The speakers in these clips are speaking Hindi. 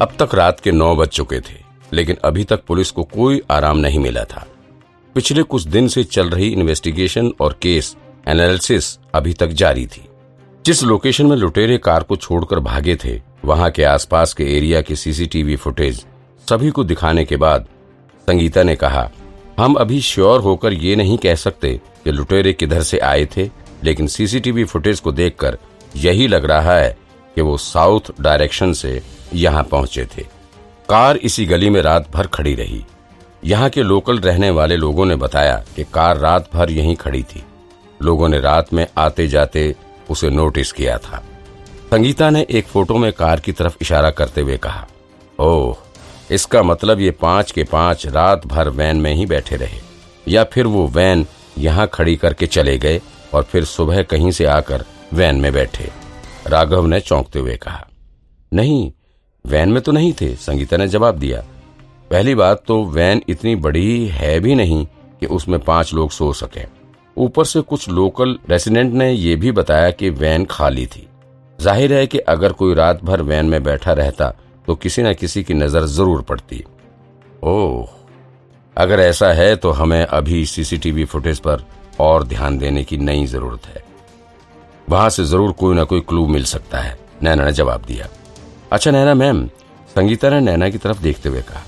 अब तक रात के नौ बज चुके थे, लेकिन अभी तक पुलिस को कोई आराम नहीं मिला था। पिछले कुछ दिन से चल रही इन्वेस्टिगेशन और केस एनालिसिस अभी तक जारी थी। जिस लोकेशन में लुटेरे कार को छोड़कर भागे थे, वहाँ के आसपास के एरिया की सीसीटीवी फुटेज सभी को दिखाने के बाद संगीता ने कहा, हम अभी श्योर होकर ये नहीं कह सकते कि लुटेरे किधर से आए थे, लेकिन सीसीटीवी फुटेज को देखकर यही लग रहा है कि वो साउथ डायरेक्शन से यहाँ पहुँचे थे। कार इसी गली में रात भर खड़ी रही। यहाँ के लोकल रहने वाले लोगों ने बताया कि कार रात भर यहीं खड़ी थी। लोगों ने रात में आते जाते उसे नोटिस किया था। संगीता ने एक फ़ोटो में कार की तरफ़ इशारा करते हुए कहा, ओह, इसका मतलब ये पाँच के पाँच रात भर वैन में ही बैठे रहे। या फिर वो वैन यहाँ खड़ी करके चले गए और फिर सुबह कहीं से आकर वैन में बैठे? राघव ने चौंकते हुए कहा, नहीं वैन में तो नहीं थे, संगीता ने जवाब दिया। पहली बात तो वैन इतनी बड़ी है भी नहीं कि उसमें पाँच लोग सो सके। ऊपर से कुछ लोकल रेसिडेंट ने यह भी बताया कि वैन खाली थी। ज़ाहिर है कि अगर कोई रात भर वैन में बैठा रहता तो किसी न किसी की नज़र ज़रूर पड़ती। ओह, अगर ऐसा है तो हमें अभी सीसीटीवी फुटेज पर और ध्यान देने की नई ज़रूरत है। वहाँ से ज़रूर कोई ना कोई क्लू मिल सकता है, नैना ने जवाब दिया। अच्छा नैना मैम, संगीता ने नैना की तरफ़ देखते हुए कहा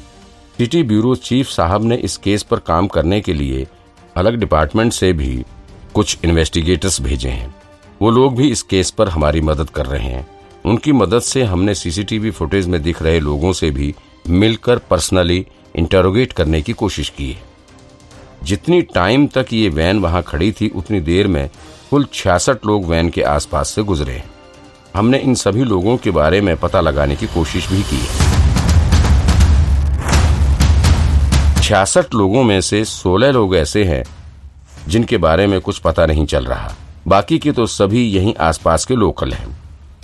सिटी ब्यूरो चीफ साहब ने इस केस पर काम करने के लिए अलग डिपार्टमेंट से भी कुछ इन्वेस्टिगेटर्स भेजे हैं। वो लोग भी इस केस पर हमारी मदद कर रहे हैं। उनकी मदद से हमने सीसीटीवी फुटेज में दिख रहे लोगों से भी मिलकर पर्सनली इंटरोगेट करने की कोशिश की है। जितनी टाइम तक ये वैन वहाँ खड़ी थी, उतनी देर में कुल छियासठ लोग वैन के आसपास से गुजरे हैं। हमने इन सभी लोगों के बारे में पता लगाने की कोशिश भी की। छियासठ लोगों में से सोलह लोग ऐसे हैं, जिनके बारे में कुछ पता नहीं चल रहा। बाकी के तो सभी यहीं आसपास के लोकल हैं।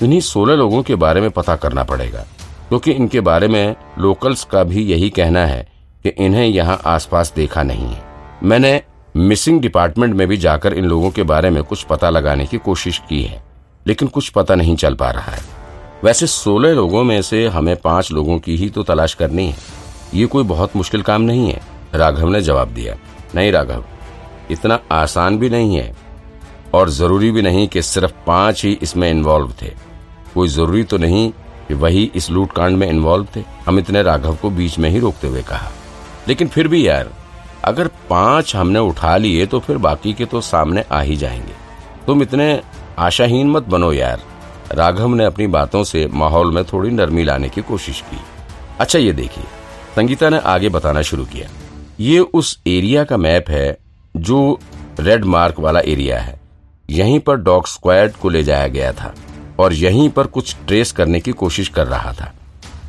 इन्हीं सोलह लोगों के बारे में पता करना पड़ेगा, क्योंकि इनके बारे में लोकल्स का भी यही कहना है कि इन्हें यहाँ आसपास देखा नहीं है। मैंने मिसिंग डिपार्टमेंट में भी जाकर इन लोगों के बारे में कुछ पता लगाने की कोशिश की है। लेकिन कुछ पता नहीं चल पा रहा है। वैसे सोलह लोगों में से हमें पाँच लोगों की ही तो तलाश करनी है। ये कोई बहुत मुश्किल काम नहीं है, राघव ने जवाब दिया। नहीं राघव, इतना आसान भी नहीं है। और ज़रूरी भी नहीं कि सिर्फ़ पाँच ही इसमें इन्वॉल्व थे। कोई ज़रूरी तो नहीं कि वही इस लूट कांड में इन्वॉल्व थे। अमित ने राघव को बीच में ही रोकते हुए कहा। लेकिन फिर भी यार, अगर पाँच हमने उठा लिए तो फिर बाकी के तो सामने आ ही जाएँगे। तुम इतने आशाहीन मत बनो यार। राघव ने अपनी बातों से माहौल में थोड़ी नरमी लाने की कोशिश की। अच्छा ये देखिए, संगीता ने आगे बताना शुरू किया। ये उस एरिया का मैप है जो रेड मार्क वाला एरिया है। यहीं पर डॉग स्क्वाड को ले जाया गया था और यहीं पर कुछ ट्रेस करने की कोशिश कर रहा था।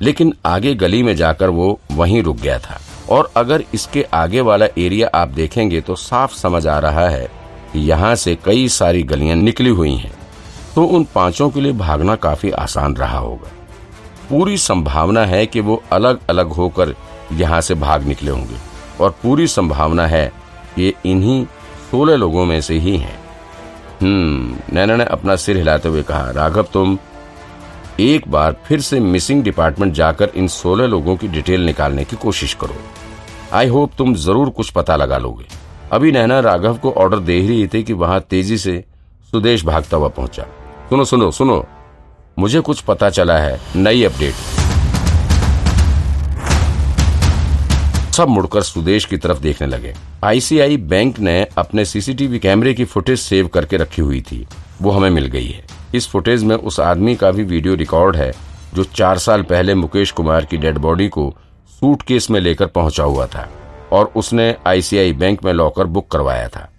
लेकिन आगे गली में जाकर वो वहीं रुक गया था। और अगर इसके आगे वाला एरिया आप देखेंगे तो साफ़ समझ आ रहा है यहाँ से कई सारी गलियाँ निकली हुई हैं तो उन पाँचों के लिए भागना काफ़ी आसान रहा होगा। पूरी संभावना है कि वो अलग अलग होकर यहाँ से भाग निकले होंगे, और पूरी संभावना है ये इन्हीं सोलह लोगों में से ही हैं। हम्म नैना ने अपना सिर हिलाते हुए कहा, राघव, तुम एक बार फिर से मिसिंग डिपार्टमेंट जाकर इन सोलह लोगों की डिटेल निकालने की कोशिश करो। आई होप तुम ज़रूर कुछ पता लगा लोगे। अभी नैना राघव को ऑर्डर दे रही थी कि वहाँ तेज़ी से सुदेश भागता हुआ पहुँचा। सुनो सुनो सुनो। मुझे कुछ पता चला है, नई अपडेट। सब मुड़कर सुदेश की तरफ़ देखने लगे। आईसीआई बैंक ने अपने सीसीटीवी कैमरे की फुटेज सेव करके रखी हुई थी। वो हमें मिल गई है। इस फुटेज में उस आदमी का भी वीडियो रिकॉर्ड है, जो चार साल पहले मुकेश कुमार की डेड बॉडी को सूटकेस में लेकर पहुँचा हुआ था। और उसने आईसीआई बैंक में लॉकर बुक करवाया था।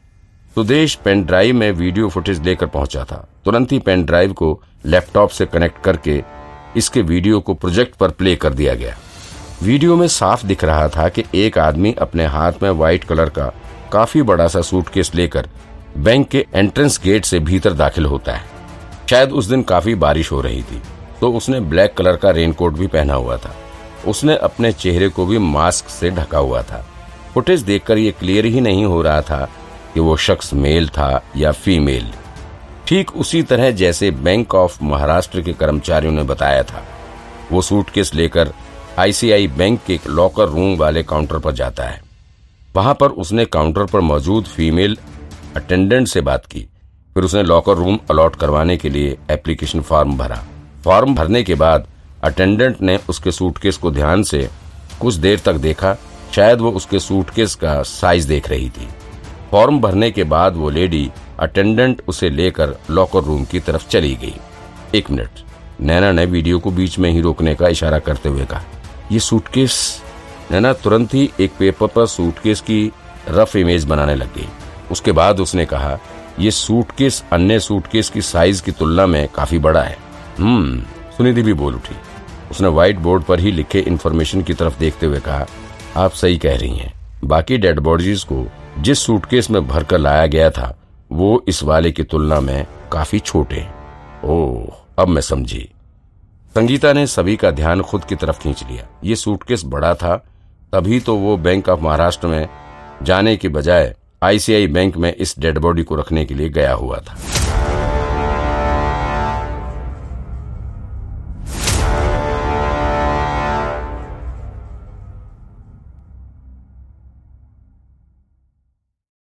सुदेश पेन ड्राइव में वीडियो फुटेज लेकर पहुँचा था। तुरंत ही पेन ड्राइव को लैपटॉप से कनेक्ट करके इसके वीडियो को प्रोजेक्ट पर प्ले कर दिया गया। वीडियो में साफ़ दिख रहा था कि एक आदमी अपने हाथ में व्हाइट कलर का काफ़ी बड़ा सा सूटकेस लेकर बैंक के एंट्रेंस गेट से भीतर दाखिल होता है। शायद उस दिन काफ़ी बारिश हो रही थी तो उसने ब्लैक कलर का रेनकोट भी पहना हुआ था। उसने अपने चेहरे को भी मास्क से ढका हुआ था। फुटेज देखकर ये क्लियर ही नहीं हो रहा था कि वो शख्स मेल था या फीमेल। ठीक उसी तरह जैसे बैंक ऑफ़ महाराष्ट्र के कर्मचारियों ने बताया था। वो सूटकेस लेकर आईसीआई बैंक के लॉकर रूम वाले काउंटर पर जाता है। वहाँ पर उसने काउंटर पर मौजूद फीमेल अटेंडेंट से बात की। फिर उसने लॉकर रूम अलॉट करवाने के लिए एप्लीकेशन फॉर्म भरा। फॉर्म भरने के बाद अटेंडेंट ने उसके सूटकेस को ध्यान से कुछ देर तक देखा शायद वो उसके सूटकेस का साइज़ देख रही थी। फॉर्म भरने के बाद वो लेडी अटेंडेंट उसे लेकर लॉकर रूम की तरफ़ चली गई। एक मिनट। नैना ने वीडियो को बीच में ही रोकने का इशारा करते हुए कहा, ये सूटकेस? नैना तुरंत ही एक पेपर पर सूटकेस की रफ इमेज बनाने लग गई। उसके बाद उसने कहा, ये सूटकेस अन्य सूटकेस की साइज़ की तुलना में काफ़ी बड़ा है। हम्म सुनिधि भी बोल उठी। उसने व्हाइट बोर्ड पर ही लिखे इन्फॉर्मेशन की तरफ़ देखते हुए कहा आप सही कह रही हैं। बाकी डेड बॉडीज को जिस सूटकेस में भरकर लाया गया था, वो इस वाले की तुलना में काफ़ी छोटे ओह, अब मैं समझी। संगीता ने सभी का ध्यान खुद की तरफ़ खींच लिया। ये सूटकेस बड़ा था, तभी तो वो बैंक ऑफ़ महाराष्ट्र में जाने के बजाय आईसीआई बैंक में इस डेड बॉडी को रखने के लिए गया हुआ था।